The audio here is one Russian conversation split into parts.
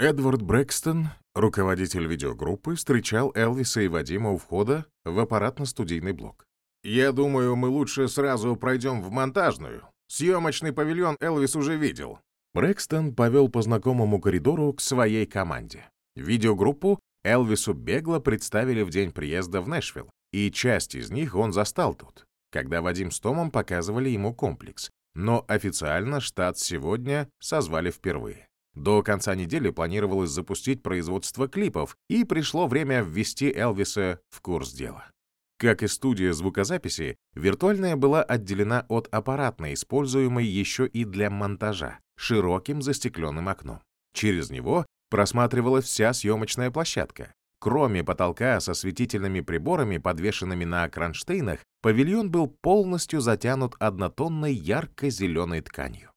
Эдвард Брэкстон, руководитель видеогруппы, встречал Элвиса и Вадима у входа в аппаратно-студийный блок. «Я думаю, мы лучше сразу пройдем в монтажную. Съемочный павильон Элвис уже видел». Брэкстон повел по знакомому коридору к своей команде. Видеогруппу Элвису бегло представили в день приезда в Нэшвилл, и часть из них он застал тут, когда Вадим с Томом показывали ему комплекс. Но официально штат сегодня созвали впервые. До конца недели планировалось запустить производство клипов, и пришло время ввести Элвиса в курс дела. Как и студия звукозаписи, виртуальная была отделена от аппаратной, используемой еще и для монтажа, широким застекленным окном. Через него просматривалась вся съемочная площадка. Кроме потолка со светительными приборами, подвешенными на кронштейнах, павильон был полностью затянут однотонной ярко-зеленой тканью.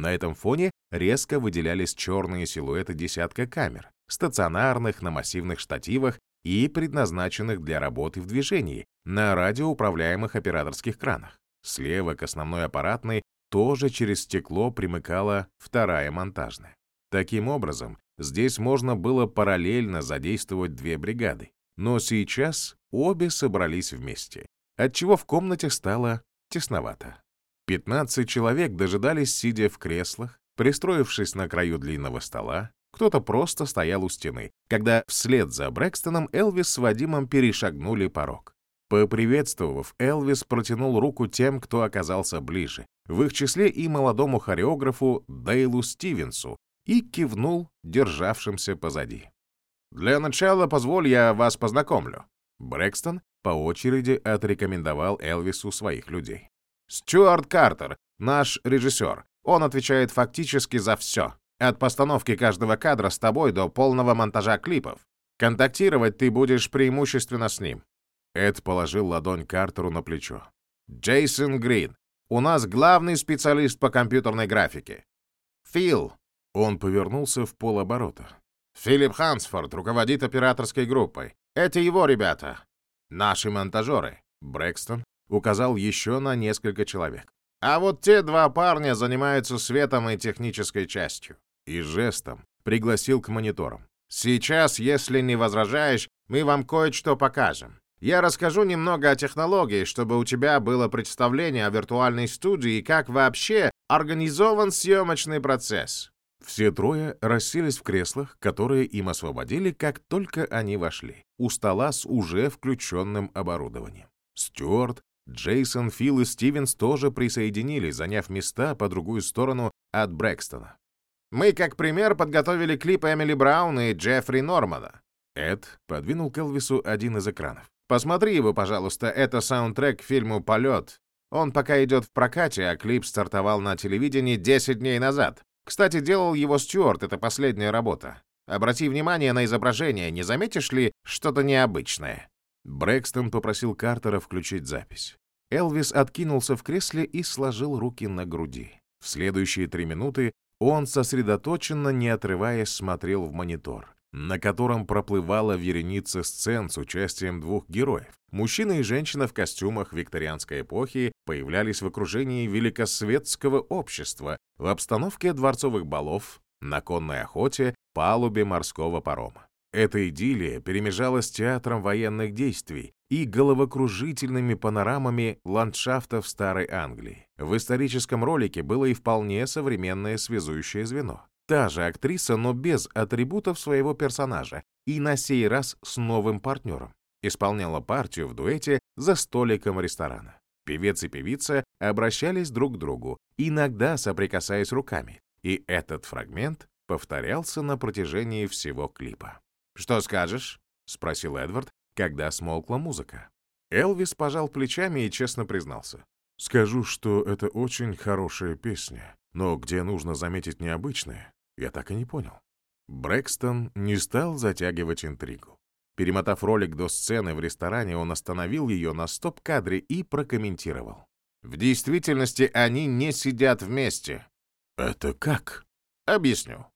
На этом фоне резко выделялись черные силуэты десятка камер, стационарных на массивных штативах и предназначенных для работы в движении на радиоуправляемых операторских кранах. Слева к основной аппаратной тоже через стекло примыкала вторая монтажная. Таким образом, здесь можно было параллельно задействовать две бригады, но сейчас обе собрались вместе, отчего в комнате стало тесновато. 15 человек дожидались, сидя в креслах, пристроившись на краю длинного стола, кто-то просто стоял у стены, когда вслед за Брэкстоном Элвис с Вадимом перешагнули порог. Поприветствовав, Элвис протянул руку тем, кто оказался ближе, в их числе и молодому хореографу Дейлу Стивенсу, и кивнул державшимся позади. «Для начала позволь я вас познакомлю». Брэкстон по очереди отрекомендовал Элвису своих людей. «Стюарт Картер, наш режиссер. Он отвечает фактически за все. От постановки каждого кадра с тобой до полного монтажа клипов. Контактировать ты будешь преимущественно с ним». Эд положил ладонь Картеру на плечо. «Джейсон Грин. У нас главный специалист по компьютерной графике. Фил». Он повернулся в полоборота. «Филипп Хансфорд руководит операторской группой. Это его ребята. Наши монтажеры». Брэкстон указал еще на несколько человек. А вот те два парня занимаются светом и технической частью. И жестом пригласил к мониторам. Сейчас, если не возражаешь, мы вам кое-что покажем. Я расскажу немного о технологии, чтобы у тебя было представление о виртуальной студии и как вообще организован съемочный процесс. Все трое расселись в креслах, которые им освободили, как только они вошли, у стола с уже включенным оборудованием. Стюарт Джейсон, Фил и Стивенс тоже присоединились, заняв места по другую сторону от Брэкстона. «Мы, как пример, подготовили клип Эмили Браун и Джеффри Нормана». Эд подвинул к Элвису один из экранов. «Посмотри его, пожалуйста, это саундтрек к фильму «Полет». Он пока идет в прокате, а клип стартовал на телевидении 10 дней назад. Кстати, делал его Стюарт, это последняя работа. Обрати внимание на изображение, не заметишь ли что-то необычное?» Брэкстон попросил Картера включить запись. Элвис откинулся в кресле и сложил руки на груди. В следующие три минуты он сосредоточенно, не отрываясь, смотрел в монитор, на котором проплывала вереница сцен с участием двух героев. Мужчина и женщина в костюмах викторианской эпохи появлялись в окружении великосветского общества в обстановке дворцовых балов, на конной охоте, палубе морского парома. Эта идиллия перемежалась с театром военных действий и головокружительными панорамами ландшафтов Старой Англии. В историческом ролике было и вполне современное связующее звено. Та же актриса, но без атрибутов своего персонажа, и на сей раз с новым партнером. Исполняла партию в дуэте за столиком ресторана. Певец и певица обращались друг к другу, иногда соприкасаясь руками, и этот фрагмент повторялся на протяжении всего клипа. «Что скажешь?» — спросил Эдвард, когда смолкла музыка. Элвис пожал плечами и честно признался. «Скажу, что это очень хорошая песня, но где нужно заметить необычное, я так и не понял». Брэкстон не стал затягивать интригу. Перемотав ролик до сцены в ресторане, он остановил ее на стоп-кадре и прокомментировал. «В действительности они не сидят вместе». «Это как?» «Объясню.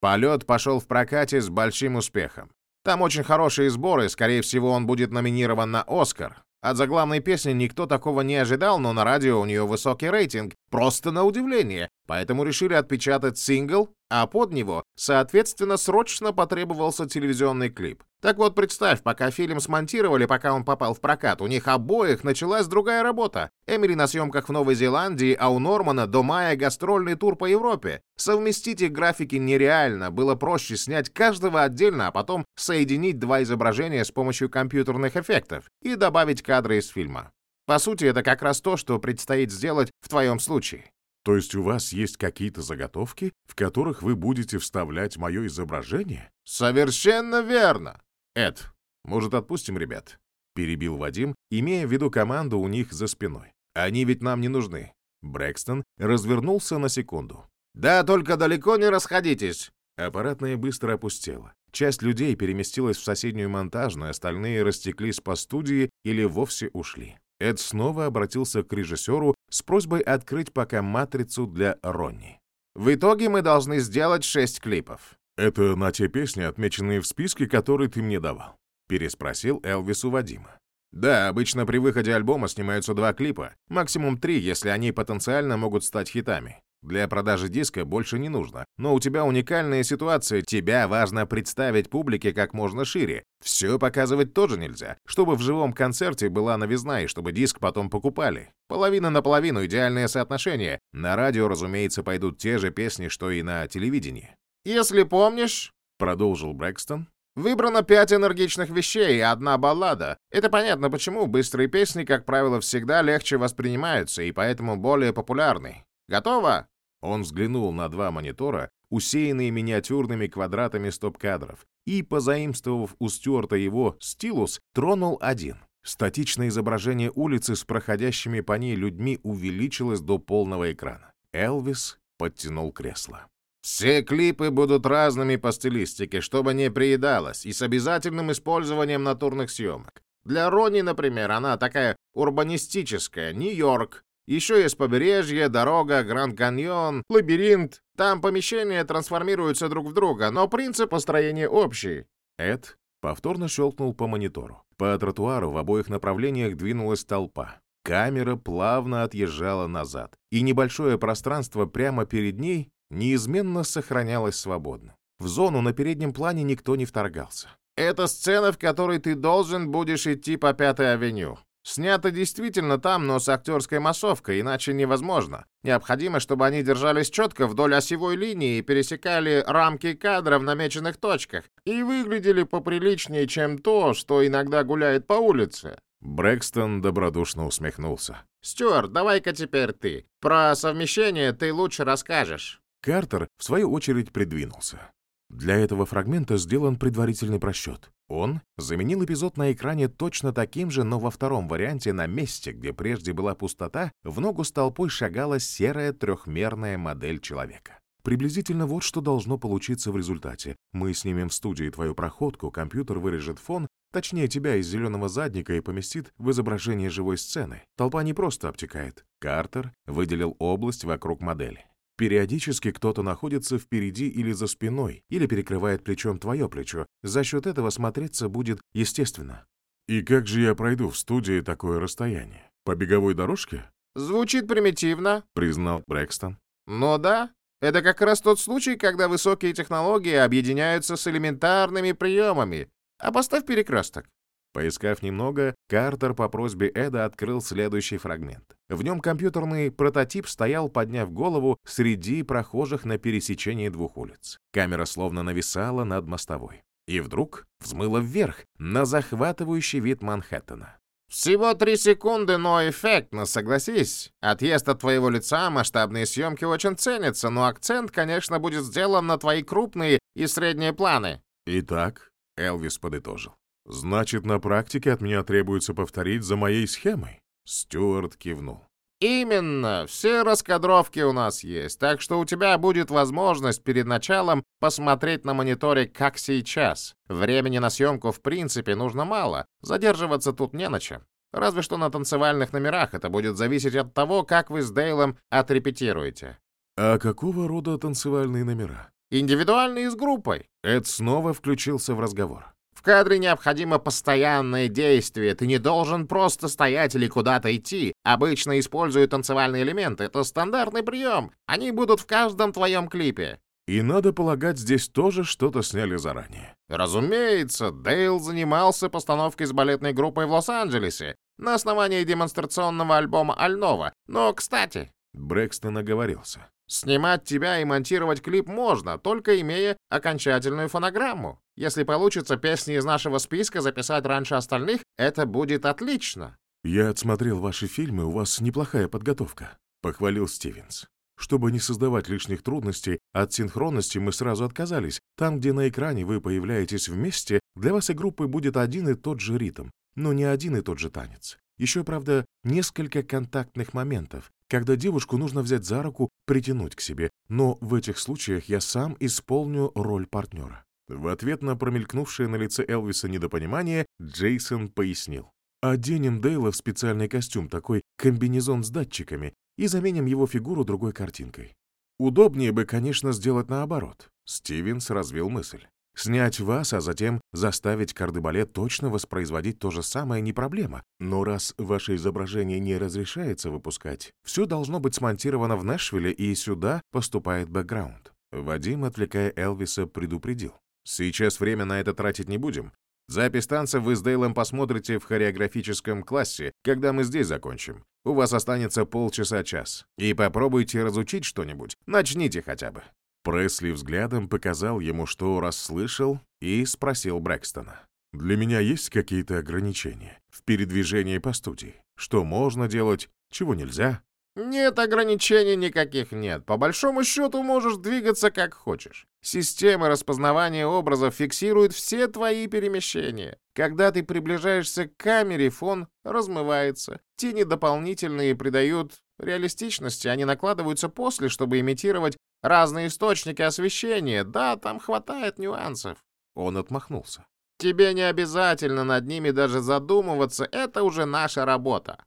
Полет пошел в прокате с большим успехом. Там очень хорошие сборы, скорее всего, он будет номинирован на «Оскар». От заглавной песни никто такого не ожидал, но на радио у нее высокий рейтинг. Просто на удивление. Поэтому решили отпечатать сингл, а под него, соответственно, срочно потребовался телевизионный клип. Так вот, представь, пока фильм смонтировали, пока он попал в прокат, у них обоих началась другая работа. Эмили на съемках в Новой Зеландии, а у Нормана до мая гастрольный тур по Европе. Совместить их графики нереально, было проще снять каждого отдельно, а потом соединить два изображения с помощью компьютерных эффектов и добавить кадры из фильма. По сути, это как раз то, что предстоит сделать в твоем случае. То есть у вас есть какие-то заготовки, в которых вы будете вставлять мое изображение? Совершенно верно. Эд, может, отпустим ребят? Перебил Вадим, имея в виду команду у них за спиной. Они ведь нам не нужны. Брэкстон развернулся на секунду. «Да, только далеко не расходитесь!» Аппаратная быстро опустела. Часть людей переместилась в соседнюю монтажную, остальные растеклись по студии или вовсе ушли. Эд снова обратился к режиссеру с просьбой открыть пока матрицу для Ронни. «В итоге мы должны сделать шесть клипов». «Это на те песни, отмеченные в списке, которые ты мне давал?» — переспросил Элвис у Вадима. «Да, обычно при выходе альбома снимаются два клипа, максимум три, если они потенциально могут стать хитами. Для продажи диска больше не нужно, но у тебя уникальная ситуация, тебя важно представить публике как можно шире. Все показывать тоже нельзя, чтобы в живом концерте была новизна и чтобы диск потом покупали. Половина на половину идеальное соотношение. На радио, разумеется, пойдут те же песни, что и на телевидении. «Если помнишь», — продолжил Брэкстон, Выбрано пять энергичных вещей и одна баллада. Это понятно почему. Быстрые песни, как правило, всегда легче воспринимаются и поэтому более популярны. Готово?» Он взглянул на два монитора, усеянные миниатюрными квадратами стоп-кадров, и, позаимствовав у Стюарта его стилус, тронул один. Статичное изображение улицы с проходящими по ней людьми увеличилось до полного экрана. Элвис подтянул кресло. «Все клипы будут разными по стилистике, чтобы не приедалось, и с обязательным использованием натурных съемок. Для Рони, например, она такая урбанистическая, Нью-Йорк, еще есть побережье, дорога, Гранд Каньон, лабиринт. Там помещения трансформируются друг в друга, но принцип построения общий. Эд повторно щелкнул по монитору. По тротуару в обоих направлениях двинулась толпа. Камера плавно отъезжала назад, и небольшое пространство прямо перед ней неизменно сохранялось свободно. В зону на переднем плане никто не вторгался. «Это сцена, в которой ты должен будешь идти по Пятой авеню. Снято действительно там, но с актерской массовкой, иначе невозможно. Необходимо, чтобы они держались четко вдоль осевой линии и пересекали рамки кадра в намеченных точках и выглядели поприличнее, чем то, что иногда гуляет по улице. Брэкстон добродушно усмехнулся. «Стюарт, давай-ка теперь ты. Про совмещение ты лучше расскажешь». Картер, в свою очередь, придвинулся. Для этого фрагмента сделан предварительный просчет. Он заменил эпизод на экране точно таким же, но во втором варианте на месте, где прежде была пустота, в ногу с толпой шагала серая трехмерная модель человека. Приблизительно вот что должно получиться в результате. Мы снимем в студии твою проходку, компьютер вырежет фон, точнее тебя из зеленого задника и поместит в изображение живой сцены. Толпа не просто обтекает. Картер выделил область вокруг модели. Периодически кто-то находится впереди или за спиной, или перекрывает плечом твое плечо. За счет этого смотреться будет естественно. И как же я пройду в студии такое расстояние? По беговой дорожке? Звучит примитивно, признал Брэкстон. Но да, это как раз тот случай, когда высокие технологии объединяются с элементарными приемами. А поставь перекресток. Поискав немного, Картер по просьбе Эда открыл следующий фрагмент. В нем компьютерный прототип стоял, подняв голову, среди прохожих на пересечении двух улиц. Камера словно нависала над мостовой. И вдруг взмыла вверх, на захватывающий вид Манхэттена. «Всего три секунды, но эффектно, согласись. Отъезд от твоего лица, масштабные съемки очень ценятся, но акцент, конечно, будет сделан на твои крупные и средние планы». «Итак», — Элвис подытожил, «Значит, на практике от меня требуется повторить за моей схемой?» Стюарт кивнул. «Именно. Все раскадровки у нас есть, так что у тебя будет возможность перед началом посмотреть на мониторе, как сейчас. Времени на съемку в принципе нужно мало, задерживаться тут не на чем. Разве что на танцевальных номерах это будет зависеть от того, как вы с Дейлом отрепетируете». «А какого рода танцевальные номера?» «Индивидуальные с группой». Эд снова включился в разговор. В кадре необходимо постоянное действие. Ты не должен просто стоять или куда-то идти. Обычно используют танцевальные элементы. Это стандартный прием. Они будут в каждом твоем клипе. И надо полагать, здесь тоже что-то сняли заранее. Разумеется, Дейл занимался постановкой с балетной группой в Лос-Анджелесе на основании демонстрационного альбома Альнова. Но, кстати... Брэкстон оговорился. Снимать тебя и монтировать клип можно, только имея окончательную фонограмму. Если получится песни из нашего списка записать раньше остальных, это будет отлично. Я отсмотрел ваши фильмы, у вас неплохая подготовка, похвалил Стивенс. Чтобы не создавать лишних трудностей, от синхронности мы сразу отказались. Там, где на экране вы появляетесь вместе, для вас и группы будет один и тот же ритм, но не один и тот же танец. Еще, правда, несколько контактных моментов, когда девушку нужно взять за руку, притянуть к себе, но в этих случаях я сам исполню роль партнера. В ответ на промелькнувшее на лице Элвиса недопонимание, Джейсон пояснил. «Оденем Дейла в специальный костюм, такой комбинезон с датчиками, и заменим его фигуру другой картинкой. Удобнее бы, конечно, сделать наоборот». Стивенс развил мысль. Снять вас, а затем заставить кардебалет точно воспроизводить то же самое не проблема. Но раз ваше изображение не разрешается выпускать, все должно быть смонтировано в Нэшвилле, и сюда поступает бэкграунд. Вадим, отвлекая Элвиса, предупредил. «Сейчас время на это тратить не будем. Запись танцев вы с Дейлом посмотрите в хореографическом классе, когда мы здесь закончим. У вас останется полчаса-час. И попробуйте разучить что-нибудь. Начните хотя бы. Пресли взглядом показал ему, что расслышал, и спросил Брэкстона. «Для меня есть какие-то ограничения в передвижении по студии? Что можно делать, чего нельзя?» Нет ограничений никаких нет. По большому счету можешь двигаться как хочешь. Система распознавания образов фиксирует все твои перемещения. Когда ты приближаешься к камере, фон размывается. Тени дополнительные придают реалистичности, они накладываются после, чтобы имитировать разные источники освещения. Да, там хватает нюансов. Он отмахнулся. Тебе не обязательно над ними даже задумываться, это уже наша работа.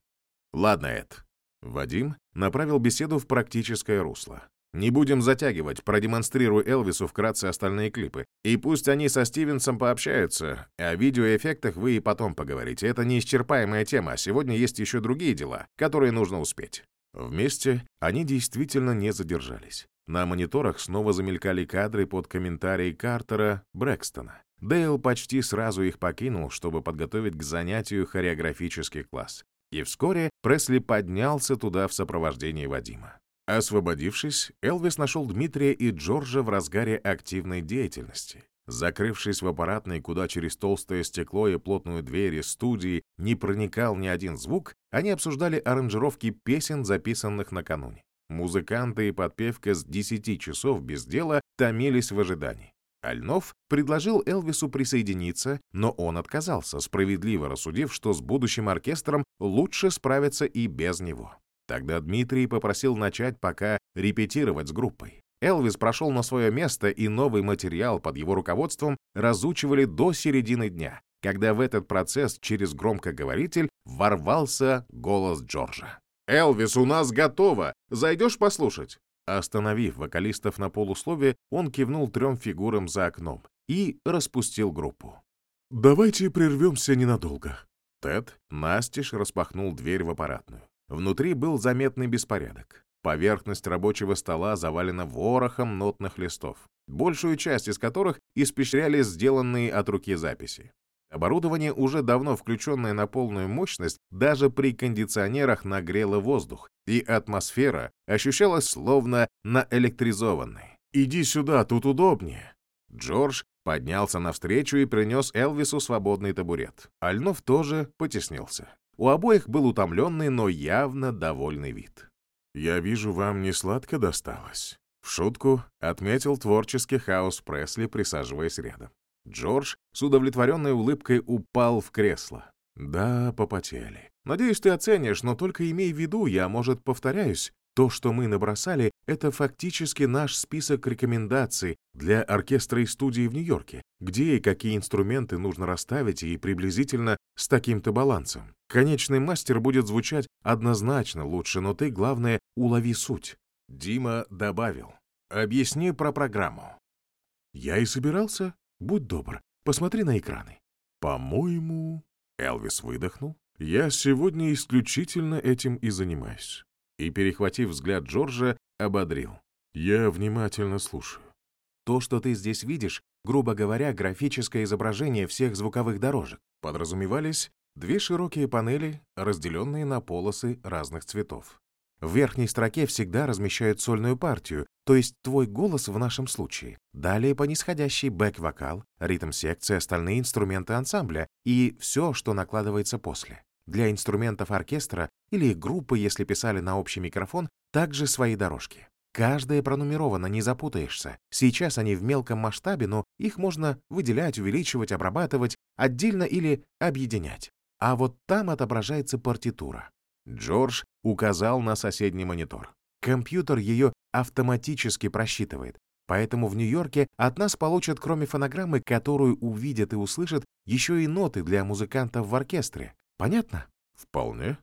Ладно, Эд. Вадим направил беседу в практическое русло. Не будем затягивать, продемонстрируй Элвису вкратце остальные клипы. И пусть они со Стивенсом пообщаются. О видеоэффектах вы и потом поговорите. Это неисчерпаемая тема, а сегодня есть еще другие дела, которые нужно успеть. Вместе они действительно не задержались. На мониторах снова замелькали кадры под комментарии Картера Брэкстона. Дейл почти сразу их покинул, чтобы подготовить к занятию хореографический класс. И вскоре Пресли поднялся туда в сопровождении Вадима. Освободившись, Элвис нашел Дмитрия и Джорджа в разгаре активной деятельности. Закрывшись в аппаратной, куда через толстое стекло и плотную дверь из студии не проникал ни один звук, они обсуждали аранжировки песен, записанных накануне. Музыканты и подпевка с 10 часов без дела томились в ожидании. Альнов предложил Элвису присоединиться, но он отказался, справедливо рассудив, что с будущим оркестром лучше справиться и без него. Тогда Дмитрий попросил начать пока репетировать с группой. Элвис прошел на свое место, и новый материал под его руководством разучивали до середины дня, когда в этот процесс через громкоговоритель ворвался голос Джорджа. «Элвис, у нас готово! Зайдешь послушать?» Остановив вокалистов на полуслове, он кивнул трем фигурам за окном и распустил группу. «Давайте прервемся ненадолго». Тед настежь распахнул дверь в аппаратную. Внутри был заметный беспорядок. Поверхность рабочего стола завалена ворохом нотных листов, большую часть из которых испещряли сделанные от руки записи. Оборудование, уже давно включенное на полную мощность, даже при кондиционерах нагрело воздух, и атмосфера ощущалась словно наэлектризованной. «Иди сюда, тут удобнее». Джордж поднялся навстречу и принес Элвису свободный табурет. Альнов тоже потеснился. У обоих был утомленный, но явно довольный вид. «Я вижу, вам не сладко досталось». В шутку отметил творческий хаос Пресли, присаживаясь рядом. Джордж с удовлетворенной улыбкой упал в кресло. «Да, попотели. Надеюсь, ты оценишь, но только имей в виду, я, может, повторяюсь, то, что мы набросали, это фактически наш список рекомендаций для оркестра и студии в Нью-Йорке, где и какие инструменты нужно расставить и приблизительно с таким-то балансом. Конечный мастер будет звучать однозначно лучше, но ты, главное, улови суть. Дима добавил. Объясни про программу. Я и собирался. Будь добр, Посмотри на экраны». «По-моему...» — Элвис выдохнул. «Я сегодня исключительно этим и занимаюсь». И, перехватив взгляд Джорджа, ободрил. «Я внимательно слушаю». То, что ты здесь видишь, грубо говоря, графическое изображение всех звуковых дорожек. Подразумевались две широкие панели, разделенные на полосы разных цветов. В верхней строке всегда размещают сольную партию, то есть твой голос в нашем случае. Далее по нисходящей бэк-вокал, ритм-секция, остальные инструменты ансамбля и все, что накладывается после. Для инструментов оркестра или группы, если писали на общий микрофон, также свои дорожки. Каждая пронумерована, не запутаешься. Сейчас они в мелком масштабе, но их можно выделять, увеличивать, обрабатывать, отдельно или объединять. А вот там отображается партитура. Джордж указал на соседний монитор. Компьютер ее автоматически просчитывает. Поэтому в Нью-Йорке от нас получат, кроме фонограммы, которую увидят и услышат, еще и ноты для музыкантов в оркестре. Понятно? Вполне.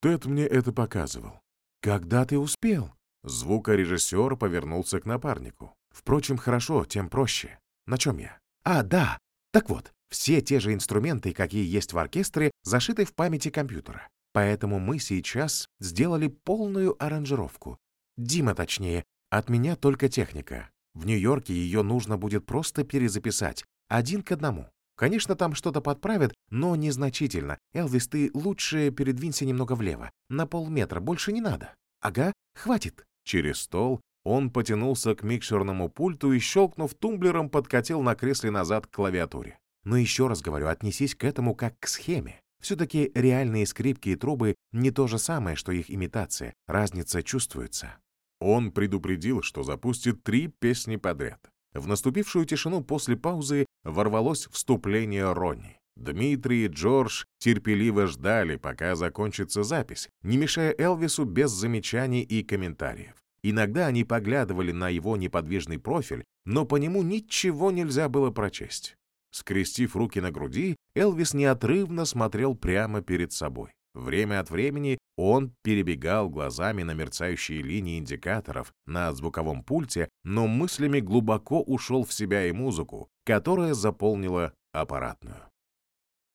Тед мне это показывал. Когда ты успел? Звукорежиссер повернулся к напарнику. Впрочем, хорошо, тем проще. На чем я? А, да. Так вот, все те же инструменты, какие есть в оркестре, зашиты в памяти компьютера. Поэтому мы сейчас сделали полную аранжировку. Дима, точнее, от меня только техника. В Нью-Йорке ее нужно будет просто перезаписать, один к одному. Конечно, там что-то подправят, но незначительно. Элвис, ты лучше передвинься немного влево. На полметра, больше не надо. Ага, хватит. Через стол он потянулся к микшерному пульту и, щелкнув тумблером, подкатил на кресле назад к клавиатуре. Но еще раз говорю, отнесись к этому как к схеме. Все-таки реальные скрипки и трубы не то же самое, что их имитация. Разница чувствуется. Он предупредил, что запустит три песни подряд. В наступившую тишину после паузы ворвалось вступление Ронни. Дмитрий и Джордж терпеливо ждали, пока закончится запись, не мешая Элвису без замечаний и комментариев. Иногда они поглядывали на его неподвижный профиль, но по нему ничего нельзя было прочесть. Скрестив руки на груди, Элвис неотрывно смотрел прямо перед собой. Время от времени он перебегал глазами на мерцающие линии индикаторов на звуковом пульте, но мыслями глубоко ушел в себя и музыку, которая заполнила аппаратную.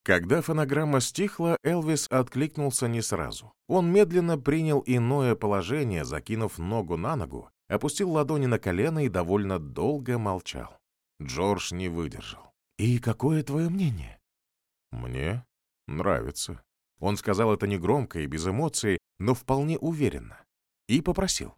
Когда фонограмма стихла, Элвис откликнулся не сразу. Он медленно принял иное положение, закинув ногу на ногу, опустил ладони на колено и довольно долго молчал. Джордж не выдержал. «И какое твое мнение?» «Мне нравится». Он сказал это негромко и без эмоций, но вполне уверенно. И попросил.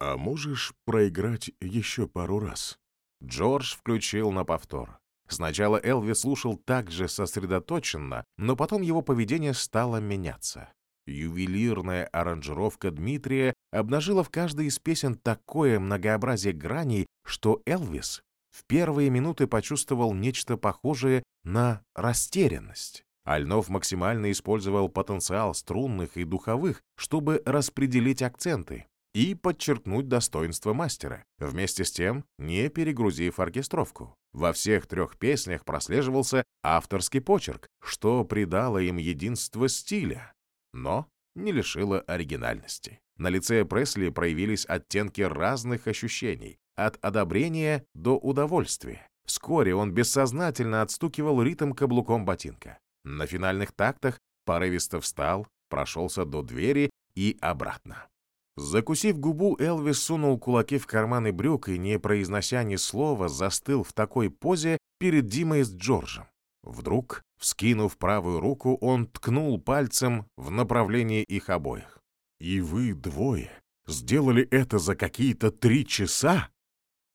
«А можешь проиграть еще пару раз?» Джордж включил на повтор. Сначала Элвис слушал так же сосредоточенно, но потом его поведение стало меняться. Ювелирная аранжировка Дмитрия обнажила в каждой из песен такое многообразие граней, что Элвис в первые минуты почувствовал нечто похожее на растерянность. Альнов максимально использовал потенциал струнных и духовых, чтобы распределить акценты, и подчеркнуть достоинство мастера, вместе с тем не перегрузив оркестровку. Во всех трех песнях прослеживался авторский почерк, что придало им единство стиля, но не лишило оригинальности. На лице Пресли проявились оттенки разных ощущений, от одобрения до удовольствия. Вскоре он бессознательно отстукивал ритм каблуком ботинка. На финальных тактах порывисто встал, прошелся до двери и обратно. Закусив губу, Элвис сунул кулаки в карманы брюк и, не произнося ни слова, застыл в такой позе перед Димой с Джорджем. Вдруг, вскинув правую руку, он ткнул пальцем в направлении их обоих. «И вы двое сделали это за какие-то три часа?»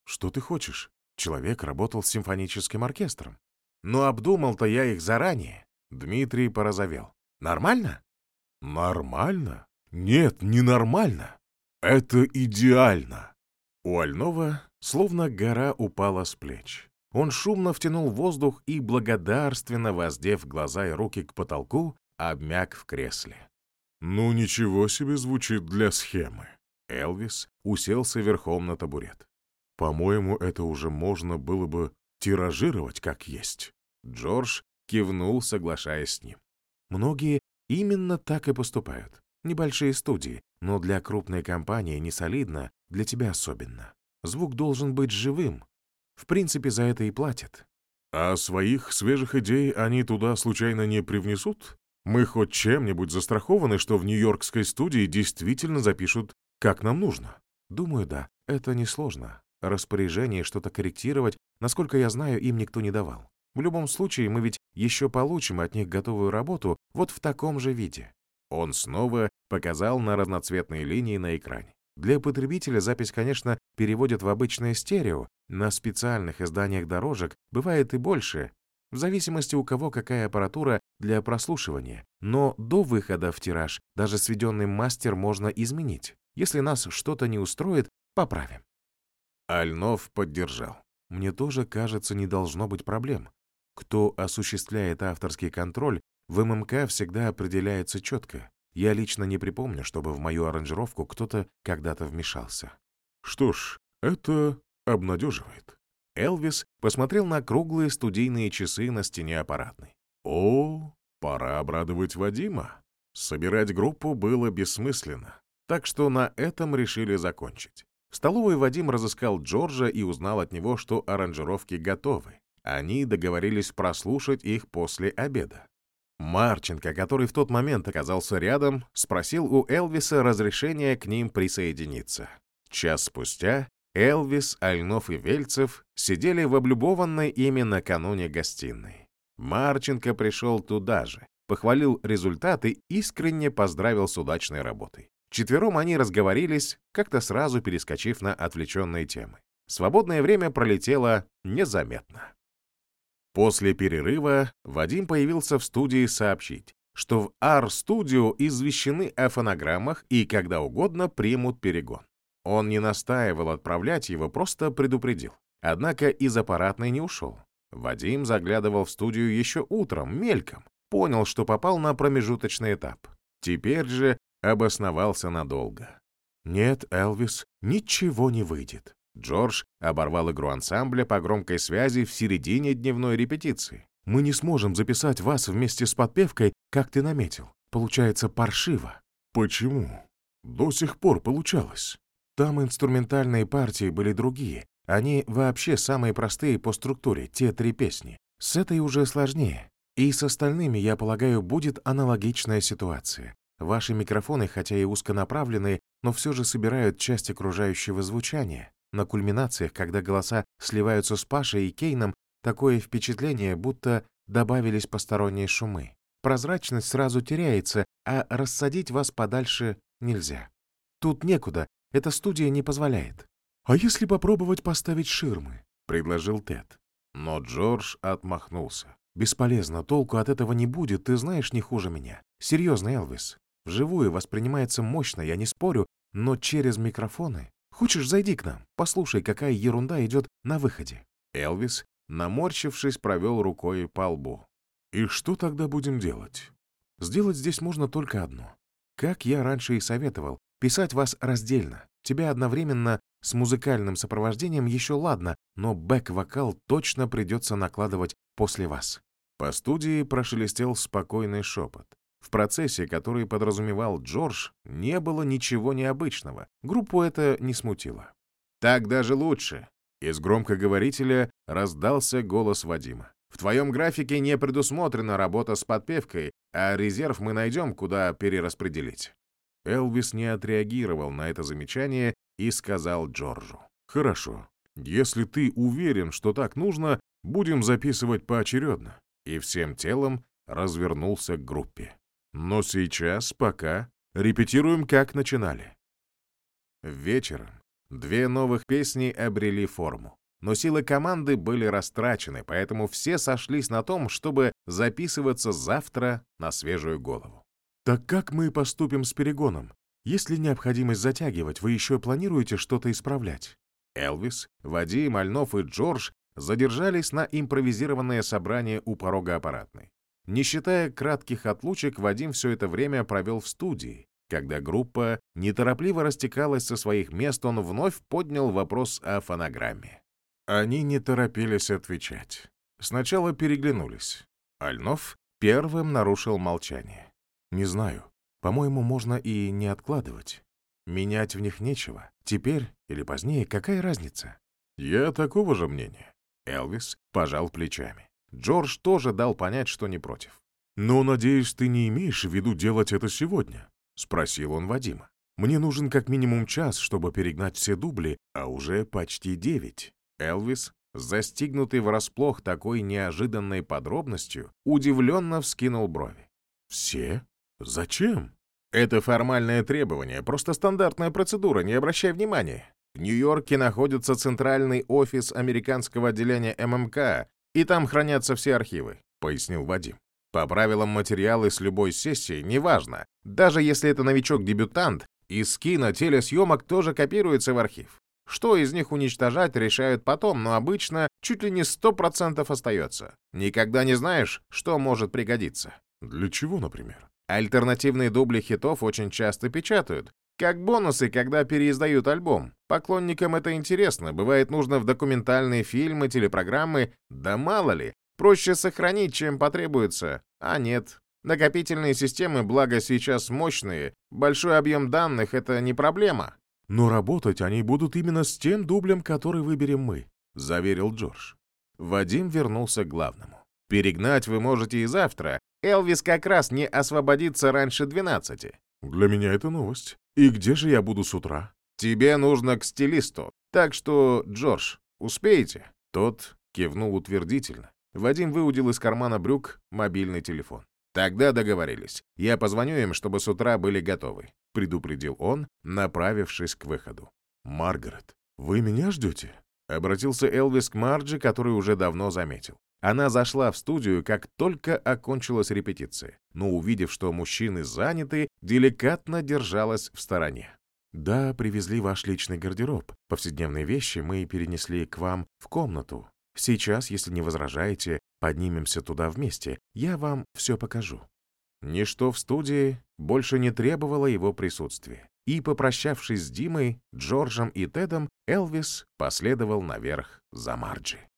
«Что ты хочешь? Человек работал с симфоническим оркестром. Но обдумал-то я их заранее». Дмитрий порозовел. «Нормально?» «Нормально?» Нет, ненормально. Это идеально. У Альнова словно гора упала с плеч. Он шумно втянул воздух и, благодарственно воздев глаза и руки к потолку, обмяк в кресле. «Ну, ничего себе звучит для схемы». Элвис уселся верхом на табурет. «По-моему, это уже можно было бы тиражировать как есть». Джордж кивнул, соглашаясь с ним. Многие именно так и поступают. Небольшие студии, но для крупной компании не солидно, для тебя особенно. Звук должен быть живым. В принципе, за это и платят. А своих свежих идей они туда случайно не привнесут? Мы хоть чем-нибудь застрахованы, что в нью-йоркской студии действительно запишут, как нам нужно? Думаю, да. Это несложно. Распоряжение что-то корректировать, насколько я знаю, им никто не давал. В любом случае, мы ведь еще получим от них готовую работу вот в таком же виде. Он снова показал на разноцветные линии на экране. Для потребителя запись, конечно, переводят в обычное стерео. На специальных изданиях дорожек бывает и больше, в зависимости у кого какая аппаратура для прослушивания. Но до выхода в тираж даже сведенный мастер можно изменить. Если нас что-то не устроит, поправим. Альнов поддержал. Мне тоже кажется, не должно быть проблем. Кто осуществляет авторский контроль, в ММК всегда определяется четко. Я лично не припомню, чтобы в мою аранжировку кто-то когда-то вмешался. Что ж, это обнадеживает. Элвис посмотрел на круглые студийные часы на стене аппаратной. О, пора обрадовать Вадима. Собирать группу было бессмысленно, так что на этом решили закончить. В столовой Вадим разыскал Джорджа и узнал от него, что аранжировки готовы. Они договорились прослушать их после обеда. Марченко, который в тот момент оказался рядом, спросил у Элвиса разрешения к ним присоединиться. Час спустя Элвис, Альнов и Вельцев сидели в облюбованной ими накануне гостиной. Марченко пришел туда же, похвалил результаты искренне поздравил с удачной работой. Четвером они разговорились, как-то сразу перескочив на отвлеченные темы. Свободное время пролетело незаметно. После перерыва Вадим появился в студии сообщить, что в R-студио извещены о фонограммах и когда угодно примут перегон. Он не настаивал отправлять его, просто предупредил. Однако из аппаратной не ушел. Вадим заглядывал в студию еще утром, мельком, понял, что попал на промежуточный этап. Теперь же обосновался надолго. «Нет, Элвис, ничего не выйдет. Джордж оборвал игру ансамбля по громкой связи в середине дневной репетиции. «Мы не сможем записать вас вместе с подпевкой, как ты наметил. Получается паршиво». «Почему? До сих пор получалось». Там инструментальные партии были другие. Они вообще самые простые по структуре, те три песни. С этой уже сложнее. И с остальными, я полагаю, будет аналогичная ситуация. Ваши микрофоны, хотя и узконаправленные, но все же собирают часть окружающего звучания. На кульминациях, когда голоса сливаются с Пашей и Кейном, такое впечатление, будто добавились посторонние шумы. Прозрачность сразу теряется, а рассадить вас подальше нельзя. Тут некуда, эта студия не позволяет. «А если попробовать поставить ширмы?» — предложил Тед. Но Джордж отмахнулся. «Бесполезно, толку от этого не будет, ты знаешь не хуже меня. Серьезно, Элвис. Вживую воспринимается мощно, я не спорю, но через микрофоны Хочешь, зайди к нам, послушай, какая ерунда идет на выходе». Элвис, наморщившись, провел рукой по лбу. «И что тогда будем делать?» «Сделать здесь можно только одно. Как я раньше и советовал, писать вас раздельно. Тебя одновременно с музыкальным сопровождением еще ладно, но бэк-вокал точно придется накладывать после вас». По студии прошелестел спокойный шепот. В процессе, который подразумевал Джордж, не было ничего необычного. Группу это не смутило. «Так даже лучше!» Из громкоговорителя раздался голос Вадима. «В твоем графике не предусмотрена работа с подпевкой, а резерв мы найдем, куда перераспределить». Элвис не отреагировал на это замечание и сказал Джорджу. «Хорошо. Если ты уверен, что так нужно, будем записывать поочередно». И всем телом развернулся к группе. Но сейчас, пока, репетируем, как начинали. Вечером две новых песни обрели форму. Но силы команды были растрачены, поэтому все сошлись на том, чтобы записываться завтра на свежую голову. «Так как мы поступим с перегоном? Есть ли необходимость затягивать, вы еще планируете что-то исправлять?» Элвис, Вадим, Альнов и Джордж задержались на импровизированное собрание у порога аппаратной. Не считая кратких отлучек, Вадим все это время провел в студии. Когда группа неторопливо растекалась со своих мест, он вновь поднял вопрос о фонограмме. Они не торопились отвечать. Сначала переглянулись. Альнов первым нарушил молчание. «Не знаю. По-моему, можно и не откладывать. Менять в них нечего. Теперь или позднее, какая разница?» «Я такого же мнения». Элвис пожал плечами. Джордж тоже дал понять, что не против. «Но, надеюсь, ты не имеешь в виду делать это сегодня?» — спросил он Вадима. «Мне нужен как минимум час, чтобы перегнать все дубли, а уже почти девять». Элвис, застигнутый врасплох такой неожиданной подробностью, удивленно вскинул брови. «Все? Зачем?» «Это формальное требование, просто стандартная процедура, не обращай внимания. В Нью-Йорке находится центральный офис американского отделения ММК, и там хранятся все архивы», — пояснил Вадим. «По правилам материалы с любой сессии, неважно, даже если это новичок-дебютант, из кино телесъемок тоже копируется в архив. Что из них уничтожать, решают потом, но обычно чуть ли не 100% остается. Никогда не знаешь, что может пригодиться. Для чего, например? Альтернативные дубли хитов очень часто печатают. Как бонусы, когда переиздают альбом. Поклонникам это интересно, бывает нужно в документальные фильмы, телепрограммы, да мало ли. Проще сохранить, чем потребуется. А нет. Накопительные системы, благо сейчас мощные, большой объем данных — это не проблема. Но работать они будут именно с тем дублем, который выберем мы, заверил Джордж. Вадим вернулся к главному. Перегнать вы можете и завтра. Элвис как раз не освободится раньше 12. Для меня это новость. И где же я буду с утра? Тебе нужно к стилисту. Так что, Джордж, успеете? Тот кивнул утвердительно. Вадим выудил из кармана брюк мобильный телефон. Тогда договорились. Я позвоню им, чтобы с утра были готовы, предупредил он, направившись к выходу. Маргарет, вы меня ждете? Обратился Элвис к Марджи, который уже давно заметил. Она зашла в студию, как только окончилась репетиция, но, увидев, что мужчины заняты, деликатно держалась в стороне. «Да, привезли ваш личный гардероб. Повседневные вещи мы перенесли к вам в комнату. Сейчас, если не возражаете, поднимемся туда вместе. Я вам все покажу». Ничто в студии больше не требовало его присутствия. И, попрощавшись с Димой, Джорджем и Тедом, Элвис последовал наверх за Марджи.